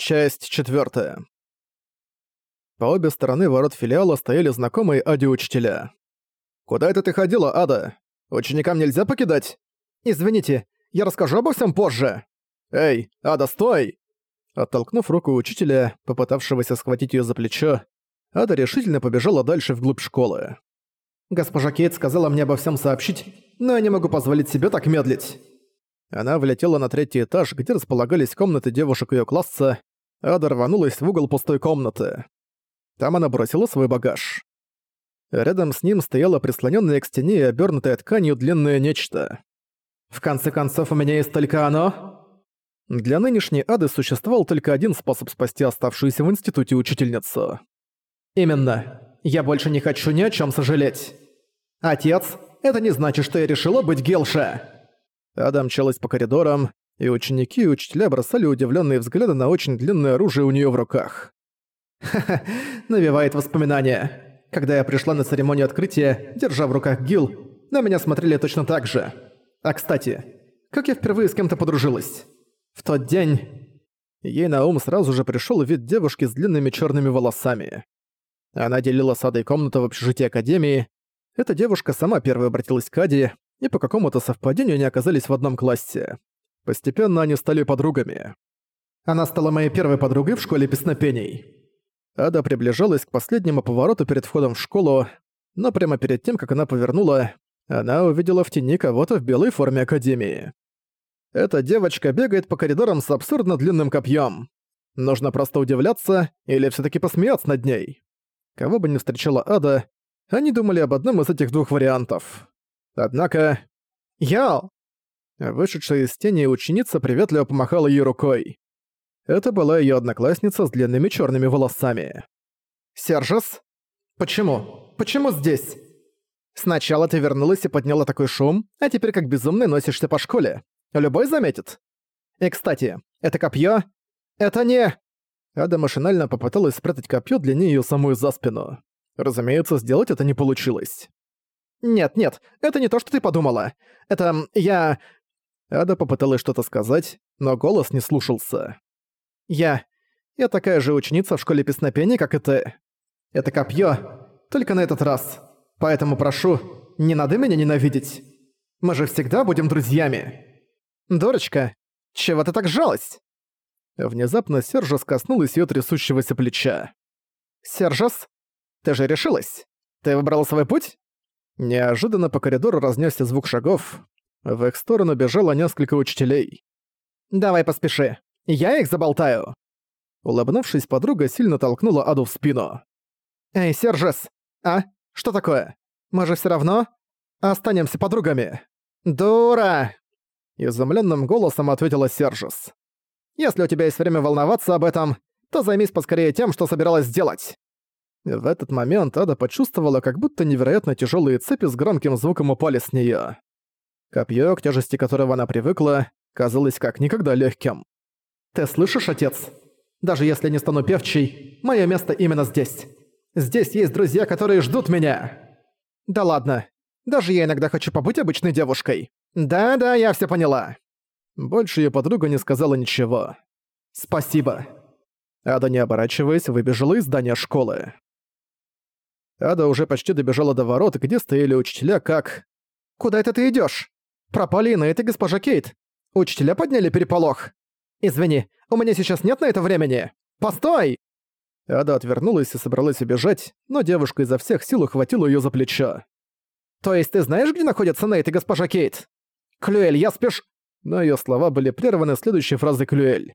Часть четвертая. По обе стороны ворот филиала стояли знакомые Аде учителя. «Куда это ты ходила, Ада? Ученикам нельзя покидать?» «Извините, я расскажу обо всем позже!» «Эй, Ада, стой!» Оттолкнув руку учителя, попытавшегося схватить ее за плечо, Ада решительно побежала дальше вглубь школы. «Госпожа Кейт сказала мне обо всем сообщить, но я не могу позволить себе так медлить». Она влетела на третий этаж, где располагались комнаты девушек ее класса, Ада рванулась в угол пустой комнаты. Там она бросила свой багаж. Рядом с ним стояло прислонённое к стене и обёрнутое тканью длинное нечто. «В конце концов, у меня есть только оно?» Для нынешней Ады существовал только один способ спасти оставшуюся в институте учительницу. «Именно. Я больше не хочу ни о чём сожалеть. Отец, это не значит, что я решила быть Гелша!» Ада мчалась по коридорам, и ученики и учителя бросали удивленные взгляды на очень длинное оружие у нее в руках. Ха-ха, навевает воспоминания. Когда я пришла на церемонию открытия, держа в руках гил, на меня смотрели точно так же. А кстати, как я впервые с кем-то подружилась? В тот день... Ей на ум сразу же пришел вид девушки с длинными черными волосами. Она делила с Адой комнату в общежитии Академии. Эта девушка сама первой обратилась к Аде, и по какому-то совпадению они оказались в одном классе. Постепенно они стали подругами. Она стала моей первой подругой в школе песнопений. Ада приближалась к последнему повороту перед входом в школу, но прямо перед тем, как она повернула, она увидела в тени кого-то в белой форме Академии. Эта девочка бегает по коридорам с абсурдно длинным копьем. Нужно просто удивляться или все таки посмеяться над ней. Кого бы ни встречала Ада, они думали об одном из этих двух вариантов. Однако... «Яо!» Вышедшая из тени ученица приветливо помахала ей рукой. Это была ее одноклассница с длинными черными волосами. «Сержес? Почему? Почему здесь? Сначала ты вернулась и подняла такой шум, а теперь как безумный носишься по школе. Любой заметит. И, кстати, это копье? Это не...» Ада машинально попыталась спрятать копье для нее самую за спину. Разумеется, сделать это не получилось. «Нет, нет, это не то, что ты подумала. Это... я...» Ада попыталась что-то сказать, но голос не слушался. «Я... я такая же ученица в школе песнопения, как и ты. Это копье, только на этот раз. Поэтому прошу, не надо меня ненавидеть. Мы же всегда будем друзьями». «Дурочка, чего ты так жалась?» Внезапно Сержас коснулась её трясущегося плеча. «Сержас, ты же решилась? Ты выбрала свой путь?» Неожиданно по коридору разнесся звук шагов. В их сторону бежало несколько учителей. «Давай поспеши, я их заболтаю!» Улыбнувшись, подруга сильно толкнула Аду в спину. «Эй, Сержес! А? Что такое? Мы же всё равно останемся подругами!» «Дура!» Изумлённым голосом ответила Сержес. «Если у тебя есть время волноваться об этом, то займись поскорее тем, что собиралась сделать!» В этот момент Ада почувствовала, как будто невероятно тяжелые цепи с громким звуком упали с нее. Копье, к тяжести которого она привыкла, казалось как никогда легким. «Ты слышишь, отец? Даже если не стану певчей, мое место именно здесь. Здесь есть друзья, которые ждут меня!» «Да ладно. Даже я иногда хочу побыть обычной девушкой. Да-да, я все поняла». Больше ее подруга не сказала ничего. «Спасибо». Ада, не оборачиваясь, выбежала из здания школы. Ада уже почти добежала до ворот, где стояли учителя, как... «Куда это ты идёшь? Пропали на это госпожа Кейт. Учителя подняли переполох. Извини, у меня сейчас нет на это времени. Постой!» Ада отвернулась и собралась убежать, но девушка изо всех сил ухватила её за плечо. «То есть ты знаешь, где находится Нейт и госпожа Кейт?» «Клюэль, я спеш...» Но её слова были прерваны следующей фразой Клюэль.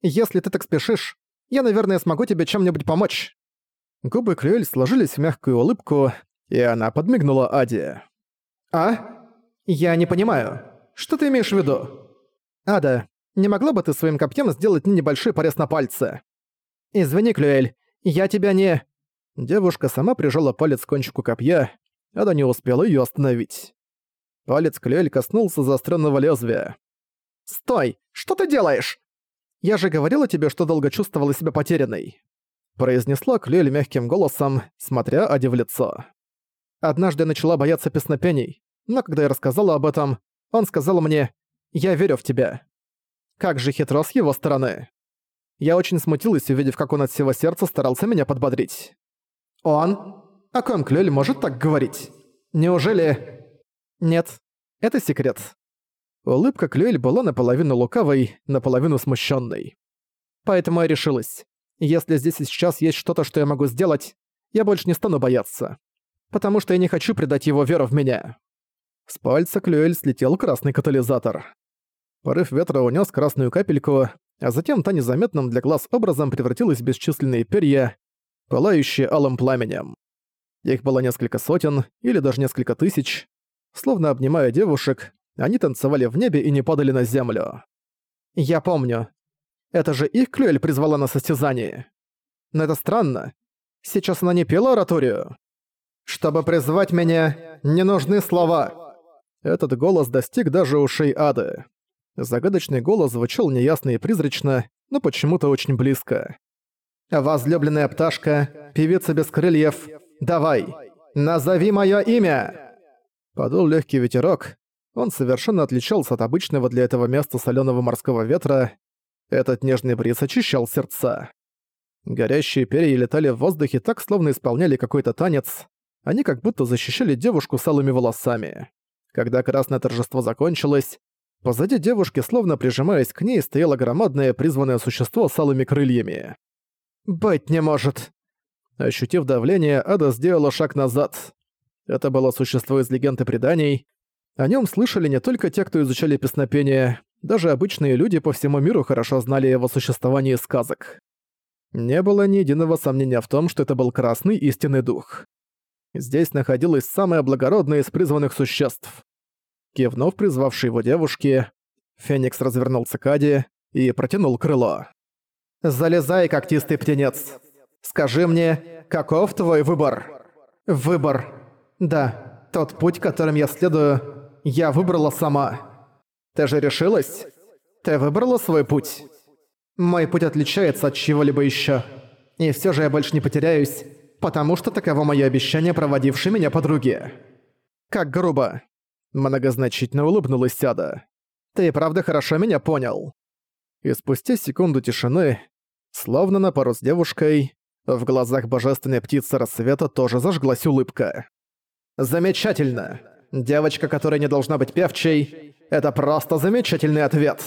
«Если ты так спешишь, я, наверное, смогу тебе чем-нибудь помочь». Губы Клюэль сложились в мягкую улыбку, и она подмигнула Аде. «А? Я не понимаю. Что ты имеешь в виду?» «Ада, не могла бы ты своим копьем сделать небольшой порез на пальце?» «Извини, Клюэль, я тебя не...» Девушка сама прижала палец к кончику копья, Ада не успела её остановить. Палец Клюэль коснулся заостренного лезвия. «Стой! Что ты делаешь?» «Я же говорила тебе, что долго чувствовала себя потерянной произнесла Клюэль мягким голосом, смотря Аде в лицо. Однажды начала бояться песнопений, но когда я рассказала об этом, он сказал мне «Я верю в тебя». Как же хитро с его стороны. Я очень смутилась, увидев, как он от всего сердца старался меня подбодрить. «Он? О ком Клюэль может так говорить? Неужели...» «Нет, это секрет». Улыбка Клюэль была наполовину лукавой, наполовину смущенной. Поэтому я решилась. Если здесь и сейчас есть что-то, что я могу сделать, я больше не стану бояться. Потому что я не хочу предать его веру в меня. С пальца Клюэль слетел красный катализатор. Порыв ветра унес красную капельку, а затем та незаметным для глаз образом превратилась в бесчисленные перья, пылающие алым пламенем. Их было несколько сотен, или даже несколько тысяч. Словно обнимая девушек, они танцевали в небе и не падали на землю. «Я помню. Это же их Клюэль призвала на состязание. Но это странно. Сейчас она не пела ораторию. «Чтобы призвать меня, не нужны слова!» Этот голос достиг даже ушей Ады. Загадочный голос звучал неясно и призрачно, но почему-то очень близко. «Возлюбленная пташка, певица без крыльев, давай, назови моё имя!» Подул легкий ветерок. Он совершенно отличался от обычного для этого места солёного морского ветра. Этот нежный бриз очищал сердца. Горящие перья летали в воздухе так, словно исполняли какой-то танец. Они как будто защищали девушку с алыми волосами. Когда красное торжество закончилось, позади девушки, словно прижимаясь к ней, стояло громадное призванное существо с алыми крыльями. «Быть не может!» Ощутив давление, Ада сделала шаг назад. Это было существо из легенд и преданий. О нем слышали не только те, кто изучали песнопение, даже обычные люди по всему миру хорошо знали его существование из сказок. Не было ни единого сомнения в том, что это был красный истинный дух. Здесь находилось самое благородное из призванных существ. Кивнув призвавшей его девушке, Феникс развернулся к Аде и протянул крыло. «Залезай, когтистый птенец! Скажи мне, каков твой выбор?» «Выбор. Да, тот путь, которым я следую, я выбрала сама. Ты же решилась? Ты выбрала свой путь?» Мой путь отличается от чего-либо еще. И все же я больше не потеряюсь, потому что таково мое обещание, проводившей меня подруги. Как грубо. Многозначительно улыбнулась Сяда. Ты правда хорошо меня понял. И спустя секунду тишины, словно на пару с девушкой, в глазах божественной птицы рассвета тоже зажглась улыбка. «Замечательно! Девочка, которая не должна быть певчей, это просто замечательный ответ!»